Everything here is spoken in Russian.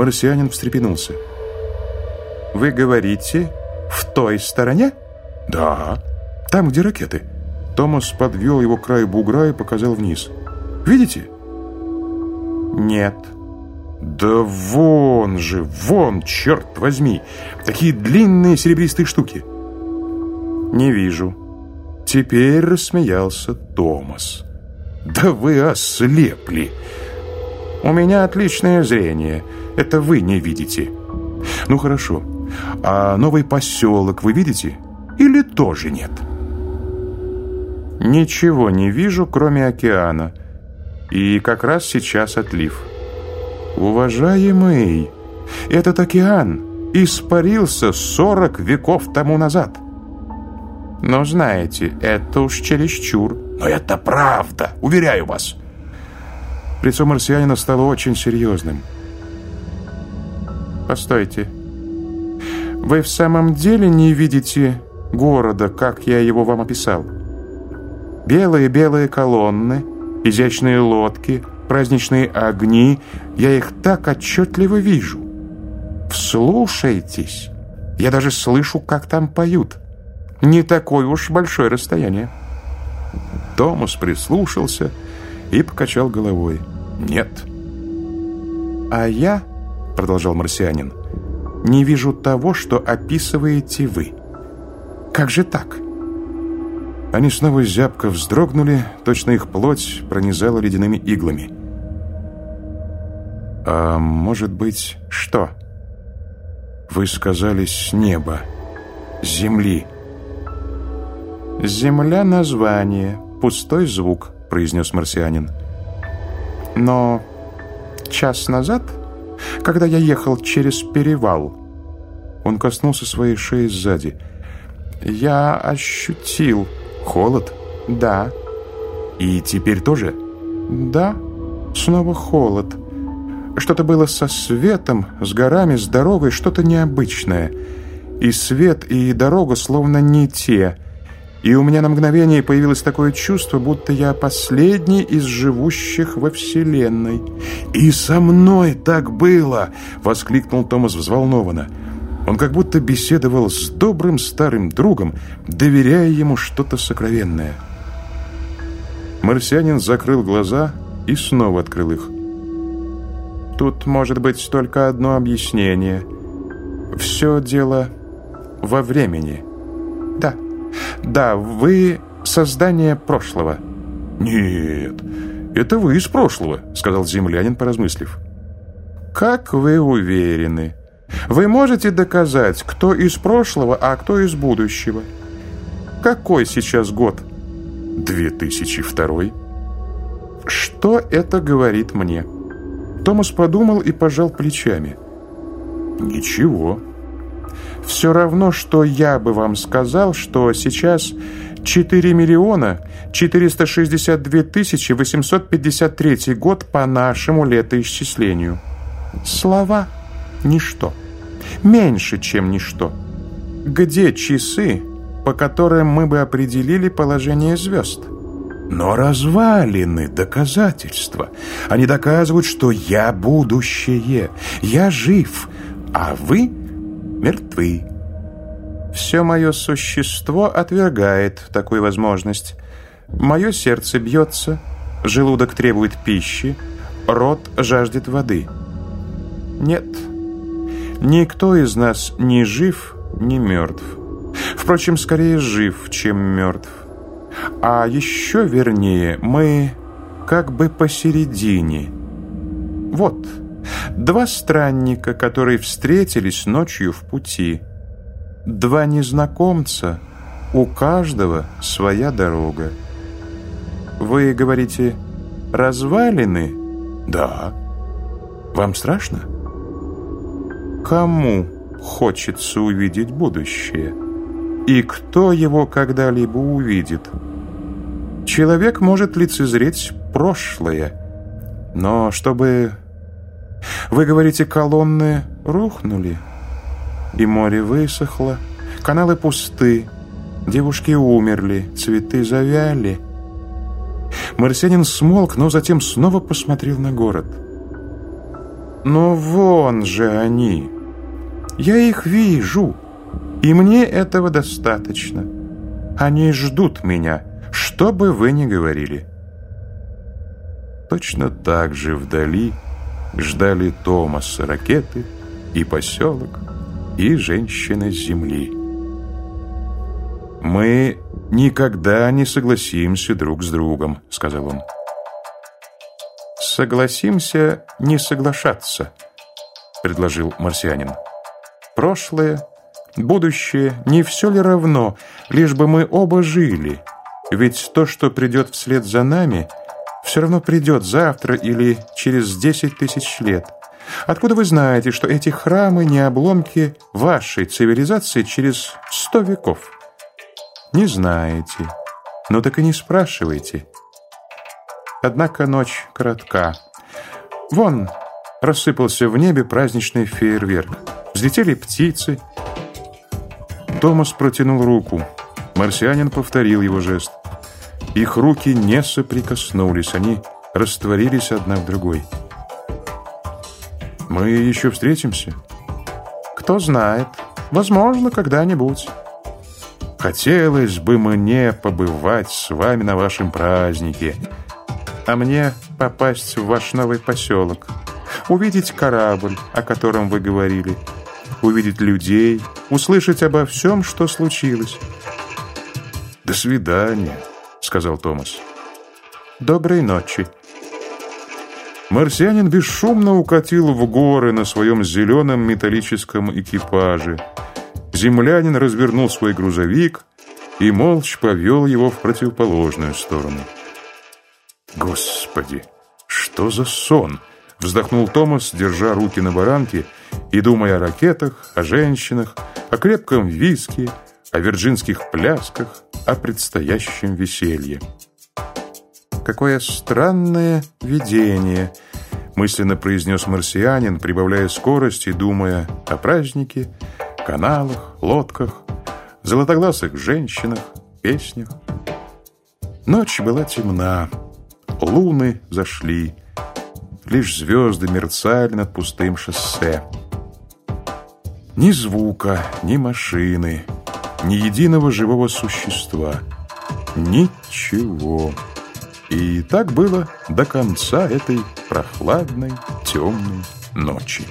Марсианин встрепенулся. «Вы говорите, в той стороне?» «Да, там, где ракеты». Томас подвел его к краю бугра и показал вниз. «Видите?» «Нет». «Да вон же, вон, черт возьми! Такие длинные серебристые штуки!» «Не вижу». Теперь рассмеялся Томас. «Да вы ослепли!» «У меня отличное зрение. Это вы не видите». «Ну хорошо. А новый поселок вы видите? Или тоже нет?» «Ничего не вижу, кроме океана. И как раз сейчас отлив». «Уважаемый, этот океан испарился сорок веков тому назад». «Но знаете, это уж чересчур». «Но это правда, уверяю вас». Лицо марсианина стало очень серьезным. «Постойте. Вы в самом деле не видите города, как я его вам описал? Белые-белые колонны, изящные лодки, праздничные огни. Я их так отчетливо вижу. Вслушайтесь. Я даже слышу, как там поют. Не такое уж большое расстояние». Томас прислушался и покачал головой. «Нет». «А я продолжал марсианин, не вижу того, что описываете вы. Как же так? Они снова зябко вздрогнули, точно их плоть пронизала ледяными иглами. А может быть, что? Вы сказали с неба, земли. Земля название, пустой звук, произнес марсианин. Но час назад когда я ехал через перевал. Он коснулся своей шеи сзади. Я ощутил холод. Да. И теперь тоже? Да. Снова холод. Что-то было со светом, с горами, с дорогой, что-то необычное. И свет, и дорога словно не те – и у меня на мгновение появилось такое чувство, будто я последний из живущих во Вселенной. «И со мной так было!» — воскликнул Томас взволнованно. Он как будто беседовал с добрым старым другом, доверяя ему что-то сокровенное. Марсианин закрыл глаза и снова открыл их. «Тут может быть только одно объяснение. Все дело во времени». «Да». Вы создание прошлого. Нет, это вы из прошлого, сказал землянин, поразмыслив. Как вы уверены? Вы можете доказать, кто из прошлого, а кто из будущего? Какой сейчас год? 2002. Что это говорит мне? Томас подумал и пожал плечами. Ничего. Все равно, что я бы вам сказал, что сейчас 4 миллиона 462 тысячи 853 год по нашему летоисчислению. Слова – ничто. Меньше, чем ничто. Где часы, по которым мы бы определили положение звезд? Но развалины – доказательства. Они доказывают, что я будущее, я жив, а вы – мертвы. Все мое существо отвергает такую возможность. Мое сердце бьется, желудок требует пищи, рот жаждет воды. Нет, никто из нас не жив, не мертв. Впрочем, скорее жив, чем мертв. А еще вернее, мы как бы посередине. Вот – Два странника, которые встретились ночью в пути. Два незнакомца, у каждого своя дорога. Вы говорите, развалины? Да. Вам страшно? Кому хочется увидеть будущее? И кто его когда-либо увидит? Человек может лицезреть прошлое, но чтобы вы говорите, колонны рухнули, и море высохло, каналы пусты, девушки умерли, цветы завяли. Марсианин смолк, но затем снова посмотрел на город. Но вон же они. Я их вижу, и мне этого достаточно. Они ждут меня, что бы вы ни говорили. Точно так же вдали ждали Томаса ракеты и поселок, и женщины земли. «Мы никогда не согласимся друг с другом», — сказал он. «Согласимся не соглашаться», — предложил марсианин. «Прошлое, будущее, не все ли равно, лишь бы мы оба жили? Ведь то, что придет вслед за нами, все равно придет завтра или через десять тысяч лет. Откуда вы знаете, что эти храмы не обломки вашей цивилизации через сто веков?» Не знаете. Ну так и не спрашивайте. Однако ночь коротка. Вон рассыпался в небе праздничный фейерверк. Взлетели птицы. Томас протянул руку. Марсианин повторил его жест. Их руки не соприкоснулись, они растворились одна в другой. «Мы еще встретимся?» «Кто знает. Возможно, когда-нибудь». Хотелось бы мне побывать с вами на вашем празднике, а мне попасть в ваш новый поселок, увидеть корабль, о котором вы говорили, увидеть людей, услышать обо всем, что случилось. «До свидания», — сказал Томас. «Доброй ночи». Марсианин бесшумно укатил в горы на своем зеленом металлическом экипаже — землянин развернул свой грузовик и молча повел его в противоположную сторону. «Господи, что за сон!» — вздохнул Томас, держа руки на баранке и думая о ракетах, о женщинах, о крепком виске, о вирджинских плясках, о предстоящем веселье. «Какое странное видение!» — мысленно произнес марсианин, прибавляя скорость и думая о празднике, каналах, лодках, золотогласых женщинах, песнях. Ночь была темна, луны зашли, лишь звезды мерцали над пустым шоссе. Ни звука, ни машины, ни единого живого существа. Ничего. И так было до конца этой прохладной, темной ночи.